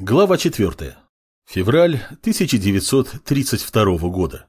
Глава 4. Февраль 1932 года.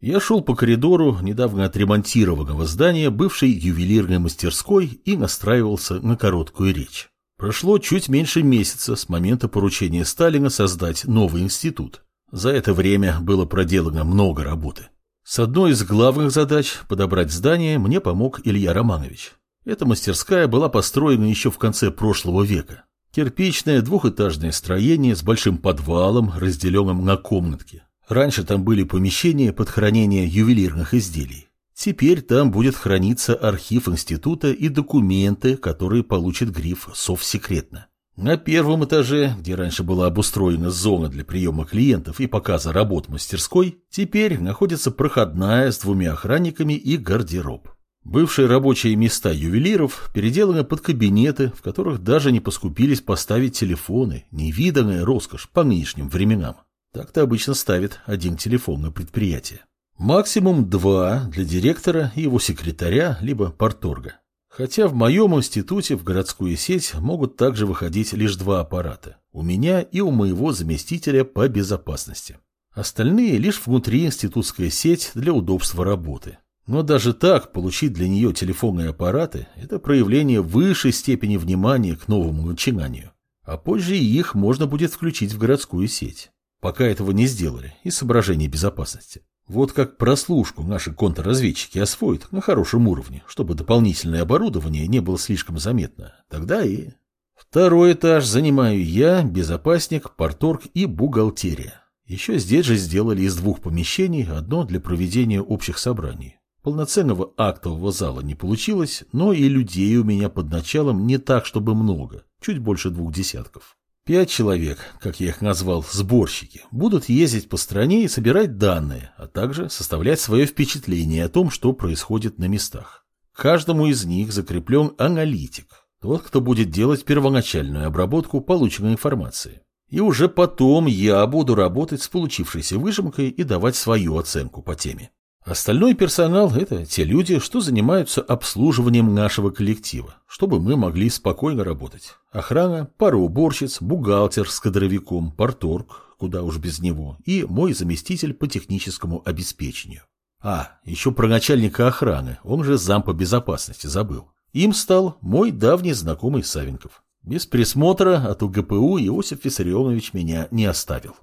Я шел по коридору недавно отремонтированного здания бывшей ювелирной мастерской и настраивался на короткую речь. Прошло чуть меньше месяца с момента поручения Сталина создать новый институт. За это время было проделано много работы. С одной из главных задач подобрать здание мне помог Илья Романович. Эта мастерская была построена еще в конце прошлого века. Кирпичное двухэтажное строение с большим подвалом, разделенным на комнатки. Раньше там были помещения под хранение ювелирных изделий. Теперь там будет храниться архив института и документы, которые получат гриф «Совсекретно». На первом этаже, где раньше была обустроена зона для приема клиентов и показа работ мастерской, теперь находится проходная с двумя охранниками и гардероб. Бывшие рабочие места ювелиров переделаны под кабинеты, в которых даже не поскупились поставить телефоны, невиданная роскошь по нынешним временам. Так-то обычно ставят один телефон на предприятие. Максимум два для директора и его секретаря, либо порторга. Хотя в моем институте в городскую сеть могут также выходить лишь два аппарата. У меня и у моего заместителя по безопасности. Остальные лишь внутри институтская сеть для удобства работы. Но даже так получить для нее телефонные аппараты – это проявление высшей степени внимания к новому начинанию. А позже их можно будет включить в городскую сеть. Пока этого не сделали, из соображений безопасности. Вот как прослушку наши контрразведчики освоят на хорошем уровне, чтобы дополнительное оборудование не было слишком заметно. Тогда и... Второй этаж занимаю я, безопасник, порторг и бухгалтерия. Еще здесь же сделали из двух помещений одно для проведения общих собраний. Полноценного актового зала не получилось, но и людей у меня под началом не так, чтобы много, чуть больше двух десятков. Пять человек, как я их назвал, сборщики, будут ездить по стране и собирать данные, а также составлять свое впечатление о том, что происходит на местах. Каждому из них закреплен аналитик, тот, кто будет делать первоначальную обработку полученной информации. И уже потом я буду работать с получившейся выжимкой и давать свою оценку по теме. Остальной персонал – это те люди, что занимаются обслуживанием нашего коллектива, чтобы мы могли спокойно работать. Охрана, пара уборщиц, бухгалтер с кадровиком, порторг, куда уж без него, и мой заместитель по техническому обеспечению. А, еще про начальника охраны, он же зам по безопасности, забыл. Им стал мой давний знакомый Савенков. Без присмотра от УГПУ Иосиф Виссарионович меня не оставил.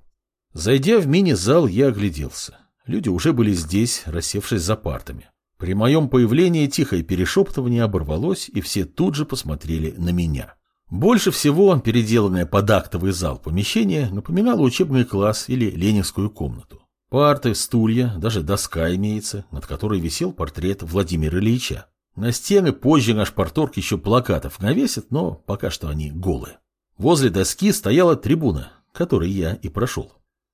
Зайдя в мини-зал, я огляделся. Люди уже были здесь, рассевшись за партами. При моем появлении тихое перешептывание оборвалось, и все тут же посмотрели на меня. Больше всего переделанное под актовый зал помещение напоминало учебный класс или ленинскую комнату. Парты, стулья, даже доска имеется, над которой висел портрет Владимира Ильича. На стены позже наш порторг еще плакатов навесит, но пока что они голые. Возле доски стояла трибуна, которой я и прошел.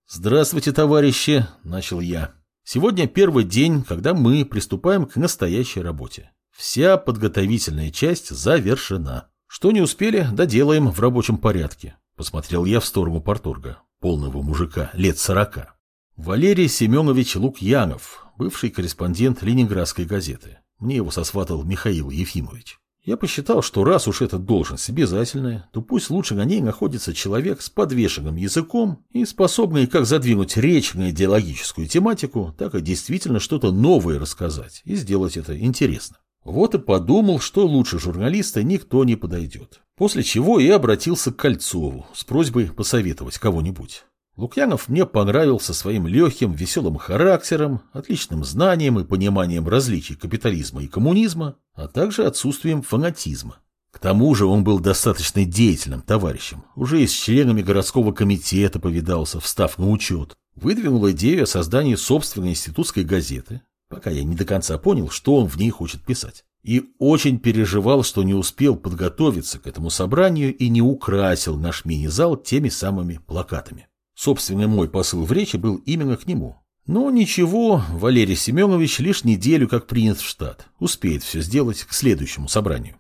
«Здравствуйте, товарищи!» – начал я. «Сегодня первый день, когда мы приступаем к настоящей работе. Вся подготовительная часть завершена. Что не успели, доделаем в рабочем порядке». Посмотрел я в сторону порторга, полного мужика, лет сорока. Валерий Семенович Лукьянов, бывший корреспондент Ленинградской газеты. Мне его сосватал Михаил Ефимович. Я посчитал, что раз уж эта должность обязательная, то пусть лучше на ней находится человек с подвешенным языком и способный как задвинуть речь на идеологическую тематику, так и действительно что-то новое рассказать и сделать это интересно. Вот и подумал, что лучше журналиста никто не подойдет. После чего и обратился к Кольцову с просьбой посоветовать кого-нибудь. Лукьянов мне понравился своим легким, веселым характером, отличным знанием и пониманием различий капитализма и коммунизма, а также отсутствием фанатизма. К тому же он был достаточно деятельным товарищем, уже и с членами городского комитета повидался, встав на учет, выдвинул идею о создании собственной институтской газеты, пока я не до конца понял, что он в ней хочет писать. И очень переживал, что не успел подготовиться к этому собранию и не украсил наш мини-зал теми самыми плакатами. Собственный мой посыл в речи был именно к нему. Но ничего, Валерий Семенович лишь неделю как принят в штат. Успеет все сделать к следующему собранию.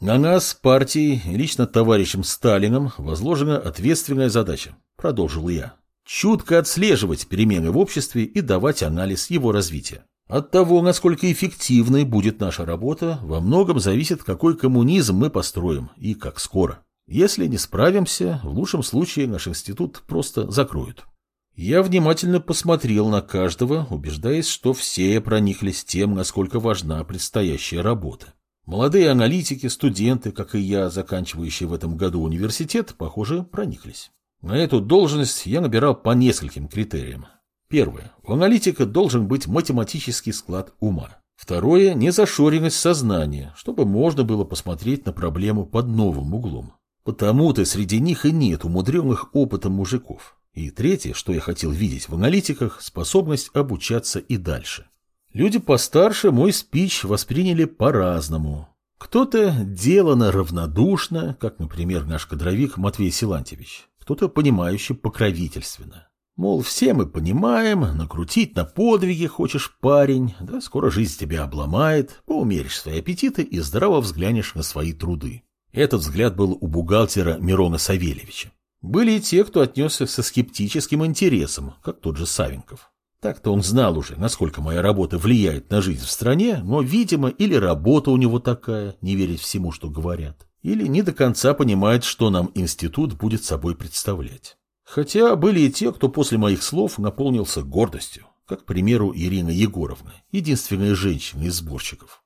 На нас, партии, лично товарищем Сталином, возложена ответственная задача, продолжил я. Чутко отслеживать перемены в обществе и давать анализ его развития. От того, насколько эффективной будет наша работа, во многом зависит, какой коммунизм мы построим и как скоро. Если не справимся, в лучшем случае наш институт просто закроют. Я внимательно посмотрел на каждого, убеждаясь, что все прониклись тем, насколько важна предстоящая работа. Молодые аналитики, студенты, как и я, заканчивающие в этом году университет, похоже, прониклись. На эту должность я набирал по нескольким критериям. Первое. У аналитика должен быть математический склад ума. Второе – незашоренность сознания, чтобы можно было посмотреть на проблему под новым углом. Потому-то среди них и нет умудренных опытом мужиков. И третье, что я хотел видеть в аналитиках, способность обучаться и дальше. Люди постарше мой спич восприняли по-разному. Кто-то делано равнодушно, как, например, наш кадровик Матвей Силантьевич, кто-то понимающе покровительственно. Мол, все мы понимаем, накрутить на подвиги хочешь, парень, да скоро жизнь тебя обломает, поумеришь свои аппетиты и здраво взглянешь на свои труды. Этот взгляд был у бухгалтера Мирона Савельевича. Были и те, кто отнесся со скептическим интересом, как тот же Савенков. Так-то он знал уже, насколько моя работа влияет на жизнь в стране, но, видимо, или работа у него такая, не верить всему, что говорят, или не до конца понимает, что нам институт будет собой представлять. Хотя были и те, кто после моих слов наполнился гордостью, как, к примеру, Ирина Егоровна, единственная женщина из сборщиков.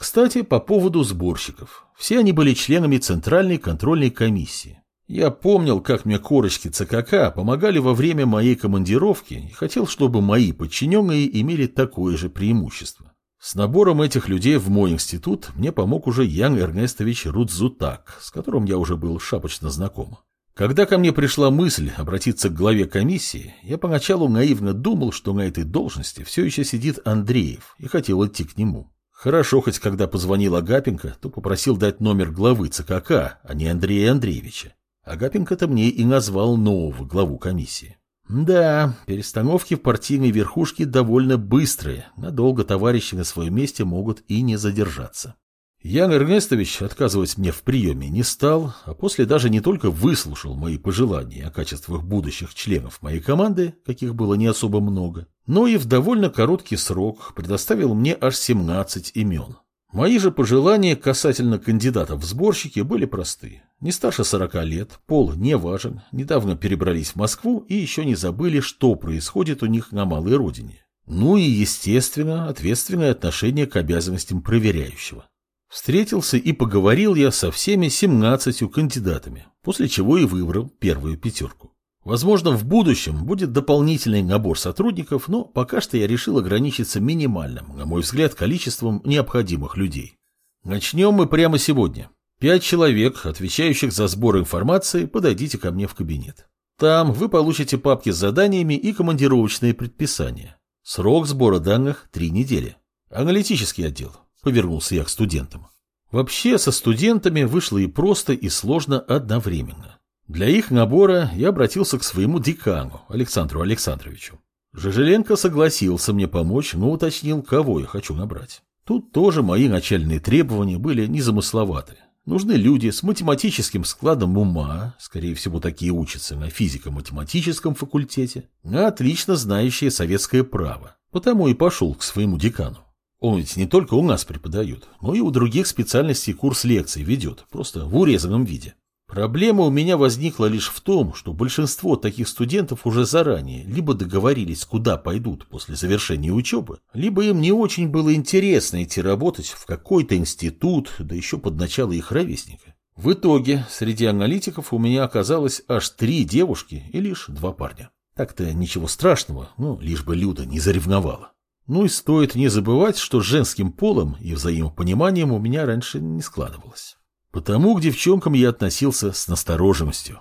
Кстати, по поводу сборщиков. Все они были членами Центральной контрольной комиссии, я помнил, как мне корочки ЦКК помогали во время моей командировки и хотел, чтобы мои подчиненные имели такое же преимущество. С набором этих людей в мой институт мне помог уже Ян Эрнестович Рудзутак, с которым я уже был шапочно знаком. Когда ко мне пришла мысль обратиться к главе комиссии, я поначалу наивно думал, что на этой должности все еще сидит Андреев, и хотел идти к нему. Хорошо, хоть когда позвонил Агапенко, то попросил дать номер главы ЦКК, а не Андрея Андреевича. Агапенко-то мне и назвал нового главу комиссии. Да, перестановки в партийной верхушке довольно быстрые, надолго товарищи на своем месте могут и не задержаться. Ян Эрнестович отказывать мне в приеме не стал, а после даже не только выслушал мои пожелания о качествах будущих членов моей команды, каких было не особо много, но и в довольно короткий срок предоставил мне аж 17 имен. Мои же пожелания касательно кандидатов в сборщики были просты. Не старше 40 лет, пол не важен, недавно перебрались в Москву и еще не забыли, что происходит у них на малой родине. Ну и, естественно, ответственное отношение к обязанностям проверяющего. Встретился и поговорил я со всеми 17 кандидатами, после чего и выбрал первую пятерку. Возможно, в будущем будет дополнительный набор сотрудников, но пока что я решил ограничиться минимальным, на мой взгляд, количеством необходимых людей. Начнем мы прямо сегодня. Пять человек, отвечающих за сбор информации, подойдите ко мне в кабинет. Там вы получите папки с заданиями и командировочные предписания. Срок сбора данных – три недели. Аналитический отдел. Повернулся я к студентам. Вообще, со студентами вышло и просто, и сложно одновременно. Для их набора я обратился к своему декану, Александру Александровичу. Жижеленко согласился мне помочь, но уточнил, кого я хочу набрать. Тут тоже мои начальные требования были незамысловаты. Нужны люди с математическим складом ума, скорее всего, такие учатся на физико-математическом факультете, а отлично знающие советское право. Потому и пошел к своему декану. Он ведь не только у нас преподает, но и у других специальностей курс лекций ведет, просто в урезанном виде. Проблема у меня возникла лишь в том, что большинство таких студентов уже заранее либо договорились, куда пойдут после завершения учебы, либо им не очень было интересно идти работать в какой-то институт, да еще под начало их ровесника. В итоге среди аналитиков у меня оказалось аж три девушки и лишь два парня. Так-то ничего страшного, ну, лишь бы Люда не заревновала. Ну и стоит не забывать, что с женским полом и взаимопониманием у меня раньше не складывалось. Потому к девчонкам я относился с настороженностью.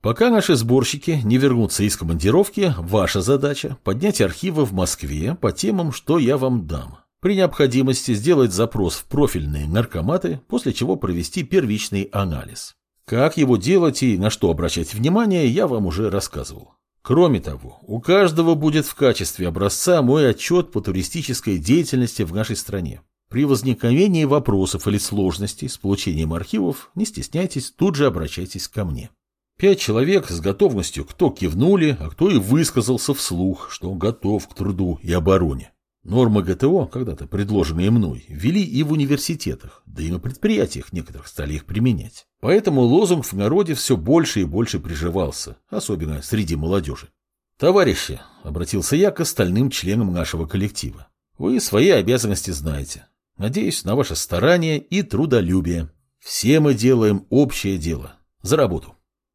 Пока наши сборщики не вернутся из командировки, ваша задача – поднять архивы в Москве по темам, что я вам дам. При необходимости сделать запрос в профильные наркоматы, после чего провести первичный анализ. Как его делать и на что обращать внимание, я вам уже рассказывал. Кроме того, у каждого будет в качестве образца мой отчет по туристической деятельности в нашей стране. При возникновении вопросов или сложностей с получением архивов не стесняйтесь, тут же обращайтесь ко мне. Пять человек с готовностью кто кивнули, а кто и высказался вслух, что готов к труду и обороне. Нормы ГТО, когда-то предложенные мной, ввели и в университетах, да и на предприятиях некоторых стали их применять. Поэтому лозунг в народе все больше и больше приживался, особенно среди молодежи. «Товарищи», — обратился я к остальным членам нашего коллектива, — «вы свои обязанности знаете. Надеюсь на ваше старание и трудолюбие. Все мы делаем общее дело. За работу».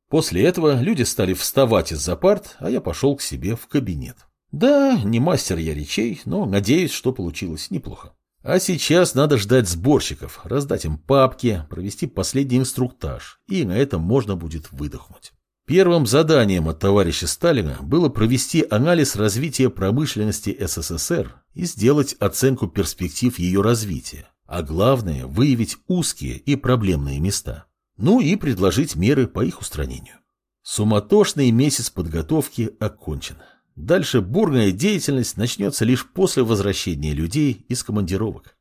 После этого люди стали вставать из-за парт, а я пошел к себе в кабинет. Да, не мастер я речей, но надеюсь, что получилось неплохо. А сейчас надо ждать сборщиков, раздать им папки, провести последний инструктаж, и на этом можно будет выдохнуть. Первым заданием от товарища Сталина было провести анализ развития промышленности СССР и сделать оценку перспектив ее развития, а главное – выявить узкие и проблемные места. Ну и предложить меры по их устранению. Суматошный месяц подготовки окончен. Дальше бурная деятельность начнется лишь после возвращения людей из командировок.